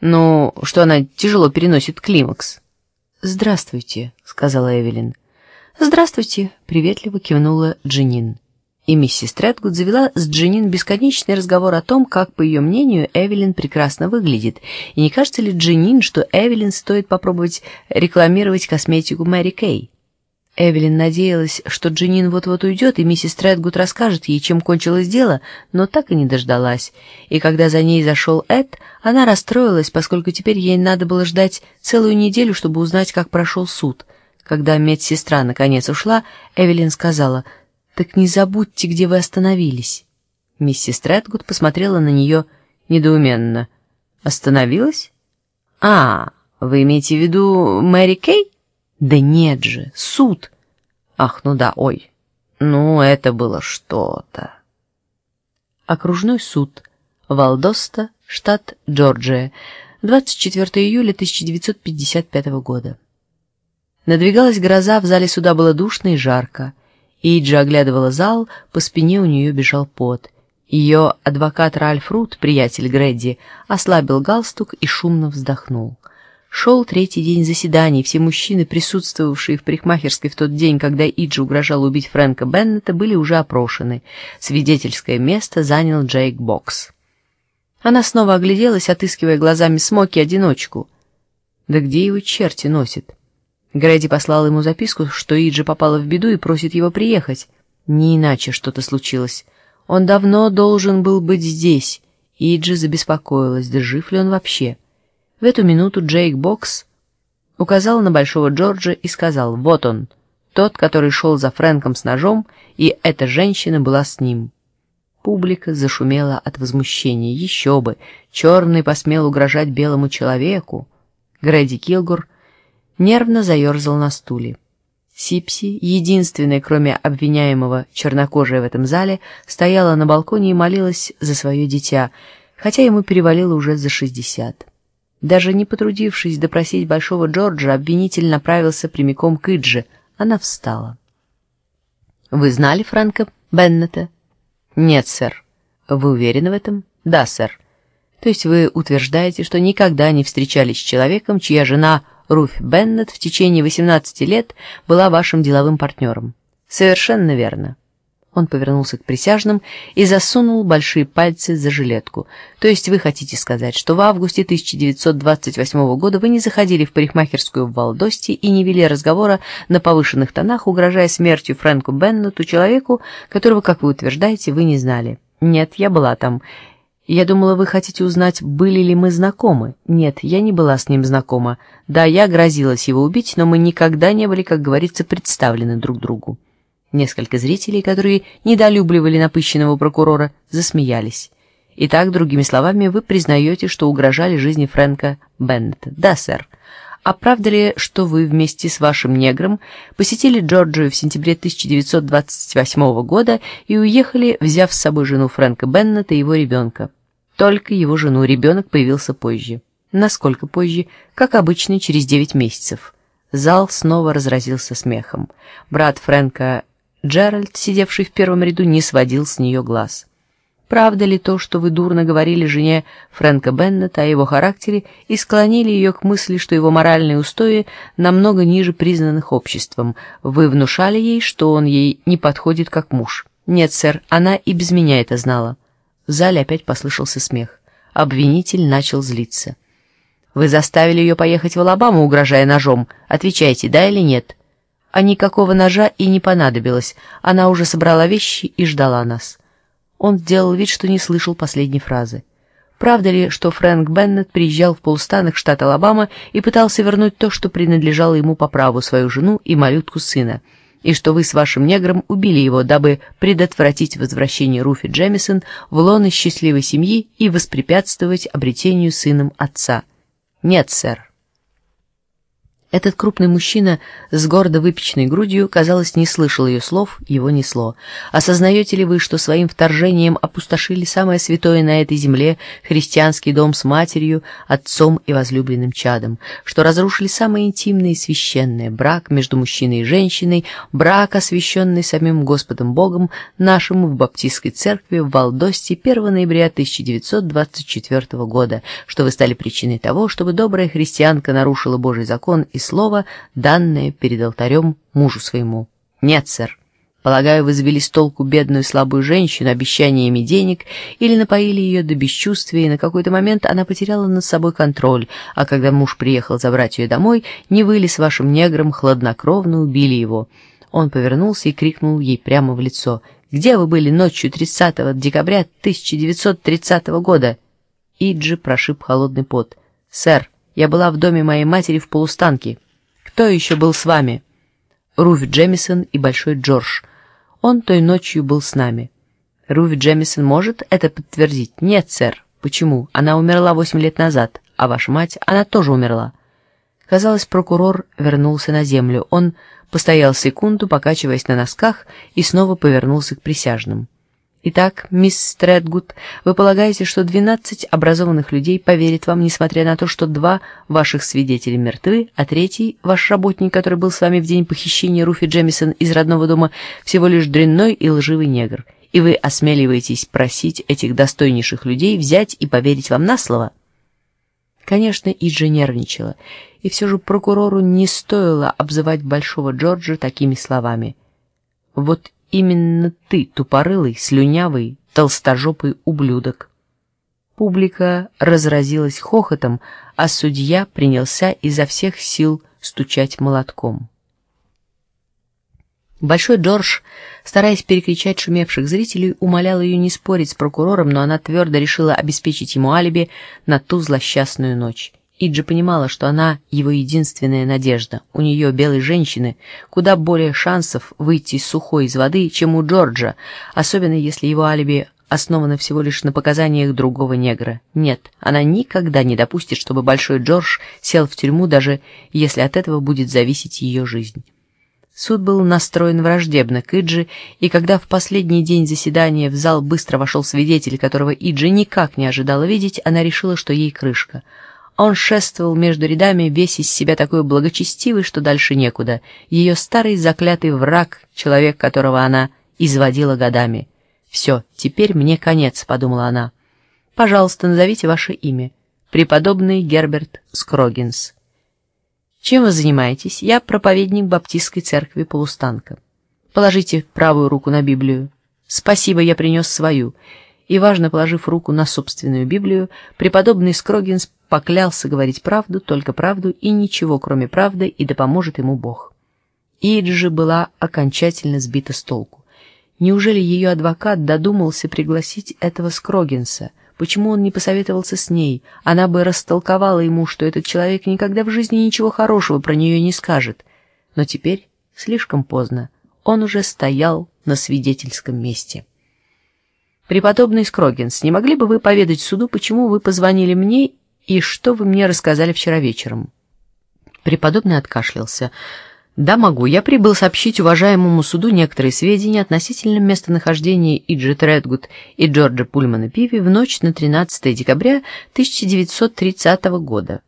Ну, что она тяжело переносит климакс. «Здравствуйте», — сказала Эвелин. «Здравствуйте», — приветливо кивнула Джинин. И миссис Тредгуд завела с Джинин бесконечный разговор о том, как, по ее мнению, Эвелин прекрасно выглядит, и не кажется ли Джинин, что Эвелин стоит попробовать рекламировать косметику Мэри Кей. Эвелин надеялась, что Джинин вот-вот уйдет, и миссис Тредгуд расскажет ей, чем кончилось дело, но так и не дождалась. И когда за ней зашел Эд, она расстроилась, поскольку теперь ей надо было ждать целую неделю, чтобы узнать, как прошел суд. Когда медсестра наконец ушла, Эвелин сказала — «Так не забудьте, где вы остановились». Миссис Тредгуд посмотрела на нее недоуменно. «Остановилась? А, вы имеете в виду Мэри Кей?» «Да нет же, суд!» «Ах, ну да, ой, ну это было что-то!» Окружной суд. Валдоста, штат Джорджия. 24 июля 1955 года. Надвигалась гроза, в зале суда было душно и жарко. Иджи оглядывала зал, по спине у нее бежал пот. Ее адвокат Ральф Рут, приятель Грэдди, ослабил галстук и шумно вздохнул. Шел третий день заседаний, все мужчины, присутствовавшие в парикмахерской в тот день, когда Иджи угрожал убить Фрэнка Беннета, были уже опрошены. Свидетельское место занял Джейк Бокс. Она снова огляделась, отыскивая глазами Смоки одиночку. Да где его черти носит? Грэди послал ему записку, что Иджи попала в беду и просит его приехать. Не иначе что-то случилось. Он давно должен был быть здесь. Иджи забеспокоилась, да жив ли он вообще. В эту минуту Джейк Бокс указал на Большого Джорджа и сказал «Вот он, тот, который шел за Фрэнком с ножом, и эта женщина была с ним». Публика зашумела от возмущения. Еще бы! Черный посмел угрожать белому человеку. Грэди Килгур нервно заерзал на стуле. Сипси, единственная, кроме обвиняемого, чернокожая в этом зале, стояла на балконе и молилась за свое дитя, хотя ему перевалило уже за шестьдесят. Даже не потрудившись допросить Большого Джорджа, обвинитель направился прямиком к Идже. Она встала. «Вы знали Фрэнка Беннета?» «Нет, сэр». «Вы уверены в этом?» «Да, сэр». «То есть вы утверждаете, что никогда не встречались с человеком, чья жена Руфь Беннет в течение 18 лет была вашим деловым партнером. Совершенно верно. Он повернулся к присяжным и засунул большие пальцы за жилетку. То есть вы хотите сказать, что в августе 1928 года вы не заходили в парикмахерскую в Валдости и не вели разговора на повышенных тонах, угрожая смертью Фрэнку Беннету, человеку, которого, как вы утверждаете, вы не знали? Нет, я была там. «Я думала, вы хотите узнать, были ли мы знакомы. Нет, я не была с ним знакома. Да, я грозилась его убить, но мы никогда не были, как говорится, представлены друг другу». Несколько зрителей, которые недолюбливали напыщенного прокурора, засмеялись. «Итак, другими словами, вы признаете, что угрожали жизни Фрэнка Беннета?» «Да, сэр». «А правда ли, что вы вместе с вашим негром посетили Джорджию в сентябре 1928 года и уехали, взяв с собой жену Фрэнка Беннета и его ребенка?» Только его жену ребенок появился позже. Насколько позже? Как обычно, через девять месяцев. Зал снова разразился смехом. Брат Фрэнка Джеральд, сидевший в первом ряду, не сводил с нее глаз. Правда ли то, что вы дурно говорили жене Фрэнка Беннета о его характере и склонили ее к мысли, что его моральные устои намного ниже признанных обществом? Вы внушали ей, что он ей не подходит как муж? Нет, сэр, она и без меня это знала. В зале опять послышался смех. Обвинитель начал злиться. «Вы заставили ее поехать в Алабаму, угрожая ножом. Отвечайте, да или нет?» А никакого ножа и не понадобилось. Она уже собрала вещи и ждала нас. Он сделал вид, что не слышал последней фразы. Правда ли, что Фрэнк Беннет приезжал в полстанах штата Алабама и пытался вернуть то, что принадлежало ему по праву, свою жену и малютку сына? и что вы с вашим негром убили его, дабы предотвратить возвращение Руфи Джемисон в лоно счастливой семьи и воспрепятствовать обретению сыном отца. Нет, сэр. Этот крупный мужчина с гордо выпеченной грудью, казалось, не слышал ее слов, его несло. Осознаете ли вы, что своим вторжением опустошили самое святое на этой земле христианский дом с матерью, отцом и возлюбленным чадом, что разрушили самое интимное и священное брак между мужчиной и женщиной, брак, освященный самим Господом Богом, нашему в Баптистской церкви в Валдосте 1 ноября 1924 года, что вы стали причиной того, чтобы добрая христианка нарушила Божий закон и слово, данное перед алтарем мужу своему. Нет, сэр. Полагаю, вы завели с толку бедную слабую женщину обещаниями денег или напоили ее до бесчувствия, и на какой-то момент она потеряла над собой контроль, а когда муж приехал забрать ее домой, не вы ли с вашим негром хладнокровно убили его. Он повернулся и крикнул ей прямо в лицо. «Где вы были ночью 30 декабря 1930 года?» Иджи прошиб холодный пот. «Сэр, я была в доме моей матери в полустанке. Кто еще был с вами? Руф Джемисон и Большой Джордж. Он той ночью был с нами. Руф Джемисон может это подтвердить? Нет, сэр. Почему? Она умерла восемь лет назад, а ваша мать, она тоже умерла. Казалось, прокурор вернулся на землю. Он постоял секунду, покачиваясь на носках, и снова повернулся к присяжным. Итак, мисс Стрэдгуд, вы полагаете, что двенадцать образованных людей поверят вам, несмотря на то, что два ваших свидетеля мертвы, а третий, ваш работник, который был с вами в день похищения Руфи Джемисон из родного дома, всего лишь дрянной и лживый негр, и вы осмеливаетесь просить этих достойнейших людей взять и поверить вам на слово? Конечно, Иджи нервничала, и все же прокурору не стоило обзывать Большого Джорджа такими словами. Вот Именно ты, тупорылый, слюнявый, толстожопый ублюдок. Публика разразилась хохотом, а судья принялся изо всех сил стучать молотком. Большой Джордж, стараясь перекричать шумевших зрителей, умолял ее не спорить с прокурором, но она твердо решила обеспечить ему алиби на ту злосчастную ночь. Иджи понимала, что она его единственная надежда. У нее, белой женщины, куда более шансов выйти сухой из воды, чем у Джорджа, особенно если его алиби основано всего лишь на показаниях другого негра. Нет, она никогда не допустит, чтобы Большой Джордж сел в тюрьму, даже если от этого будет зависеть ее жизнь. Суд был настроен враждебно к Иджи, и когда в последний день заседания в зал быстро вошел свидетель, которого Иджи никак не ожидала видеть, она решила, что ей крышка — он шествовал между рядами, весь из себя такой благочестивый, что дальше некуда. Ее старый заклятый враг, человек, которого она изводила годами. «Все, теперь мне конец», — подумала она. «Пожалуйста, назовите ваше имя. Преподобный Герберт Скрогинс». «Чем вы занимаетесь? Я проповедник Баптистской церкви Полустанка. Положите правую руку на Библию. Спасибо, я принес свою». И, важно положив руку на собственную Библию, преподобный Скрогинс поклялся говорить правду, только правду и ничего, кроме правды, и да поможет ему Бог. Иджи была окончательно сбита с толку. Неужели ее адвокат додумался пригласить этого Скрогинса? Почему он не посоветовался с ней? Она бы растолковала ему, что этот человек никогда в жизни ничего хорошего про нее не скажет. Но теперь слишком поздно. Он уже стоял на свидетельском месте. «Преподобный Скрогинс, не могли бы вы поведать суду, почему вы позвонили мне и что вы мне рассказали вчера вечером?» Преподобный откашлялся. «Да, могу. Я прибыл сообщить уважаемому суду некоторые сведения относительно местонахождения Иджи Тредгуд и Джорджа Пульмана Пиви в ночь на 13 декабря 1930 года.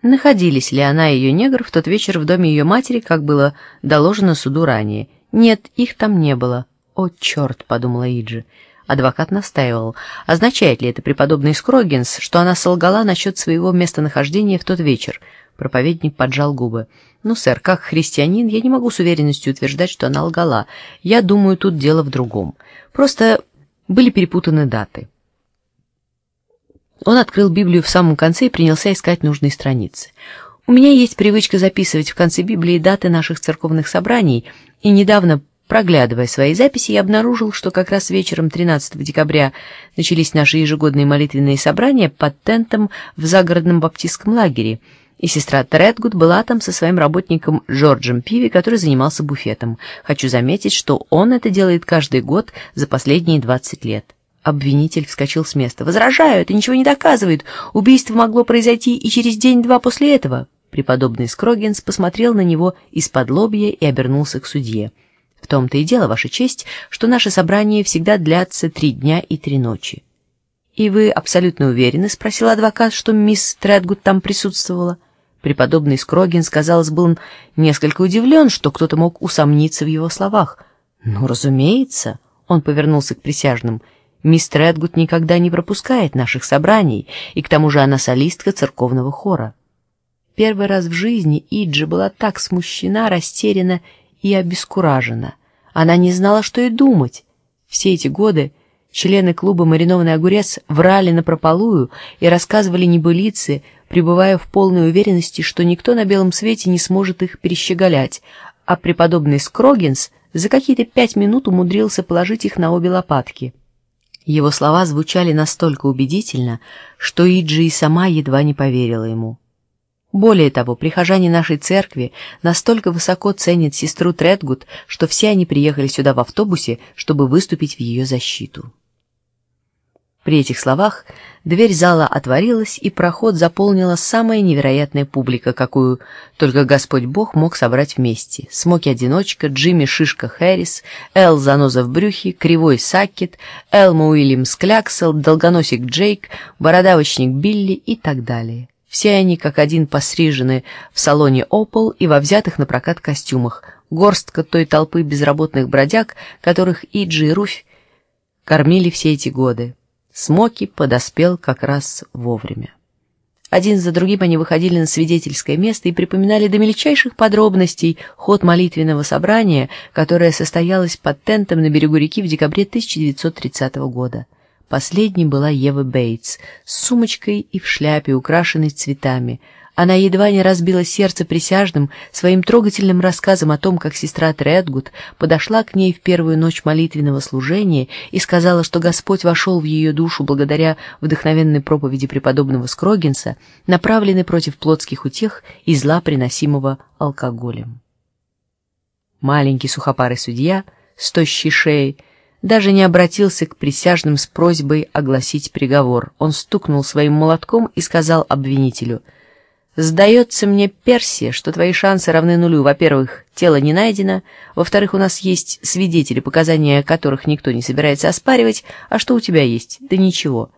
Находились ли она и ее негр в тот вечер в доме ее матери, как было доложено суду ранее? Нет, их там не было. «О, черт!» — подумала Иджи. Адвокат настаивал. Означает ли это преподобный Скрогинс, что она солгала насчет своего местонахождения в тот вечер? Проповедник поджал губы. «Ну, сэр, как христианин, я не могу с уверенностью утверждать, что она лгала. Я думаю, тут дело в другом. Просто были перепутаны даты». Он открыл Библию в самом конце и принялся искать нужные страницы. «У меня есть привычка записывать в конце Библии даты наших церковных собраний, и недавно Проглядывая свои записи, я обнаружил, что как раз вечером 13 декабря начались наши ежегодные молитвенные собрания под тентом в загородном баптистском лагере, и сестра Тредгуд была там со своим работником Джорджем Пиви, который занимался буфетом. Хочу заметить, что он это делает каждый год за последние 20 лет. Обвинитель вскочил с места. «Возражаю, это ничего не доказывает. Убийство могло произойти и через день-два после этого». Преподобный Скрогинс посмотрел на него из-под лобья и обернулся к судье. «В том-то и дело, Ваша честь, что наше собрание всегда длятся три дня и три ночи». «И вы абсолютно уверены?» — спросил адвокат, что мисс Тредгуд там присутствовала. Преподобный Скрогинс, казалось, был несколько удивлен, что кто-то мог усомниться в его словах. «Ну, разумеется», — он повернулся к присяжным, — «мисс Тредгуд никогда не пропускает наших собраний, и к тому же она солистка церковного хора». Первый раз в жизни Иджи была так смущена, растеряна и обескуражена. Она не знала, что и думать. Все эти годы члены клуба «Маринованный огурец» врали напропалую и рассказывали небылицы, пребывая в полной уверенности, что никто на белом свете не сможет их перещеголять, а преподобный Скрогинс за какие-то пять минут умудрился положить их на обе лопатки. Его слова звучали настолько убедительно, что Иджи и сама едва не поверила ему. Более того, прихожане нашей церкви настолько высоко ценят сестру Тредгуд, что все они приехали сюда в автобусе, чтобы выступить в ее защиту. При этих словах дверь зала отворилась, и проход заполнила самая невероятная публика, какую только Господь Бог мог собрать вместе. Смоки-одиночка, Джимми Шишка Хэрис, Эл Заноза в брюхе, Кривой Сакет, Элма Уильямс Кляксел, Долгоносик Джейк, Бородавочник Билли и так далее. Все они как один посрижены в салоне «Опол» и во взятых на прокат костюмах, горстка той толпы безработных бродяг, которых Иджи и Руфь кормили все эти годы. Смоки подоспел как раз вовремя. Один за другим они выходили на свидетельское место и припоминали до мельчайших подробностей ход молитвенного собрания, которое состоялось под тентом на берегу реки в декабре 1930 года. Последней была Ева Бейтс с сумочкой и в шляпе, украшенной цветами. Она едва не разбила сердце присяжным своим трогательным рассказом о том, как сестра Тредгуд подошла к ней в первую ночь молитвенного служения и сказала, что Господь вошел в ее душу благодаря вдохновенной проповеди преподобного Скрогинса, направленной против плотских утех и зла, приносимого алкоголем. Маленький сухопарый судья с тощей шеей даже не обратился к присяжным с просьбой огласить приговор. Он стукнул своим молотком и сказал обвинителю, «Сдается мне, Персия, что твои шансы равны нулю. Во-первых, тело не найдено. Во-вторых, у нас есть свидетели, показания которых никто не собирается оспаривать. А что у тебя есть? Да ничего.